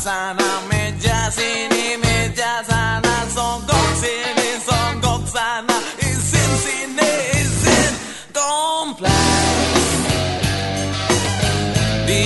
sana meja sini meja sana songkok sini songkok sana izin sini izin kompleks. Di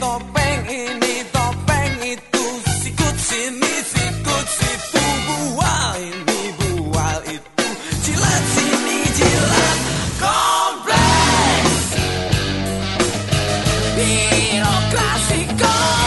topeng ini topeng itu. Sikut sini sikut situ. Bual ini bual itu. Jilat sini jilat. Kompleks. Birokrasi kompleks.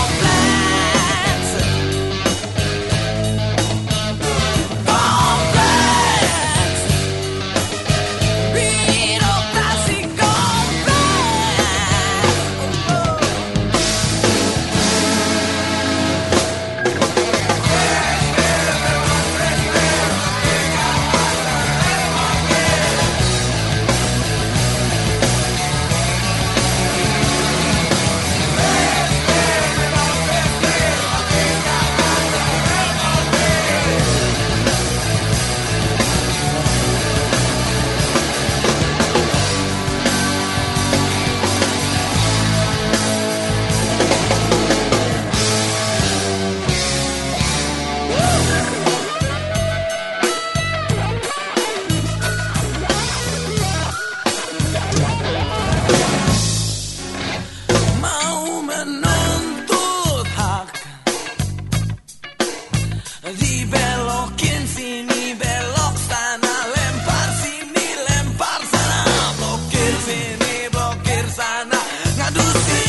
Do see.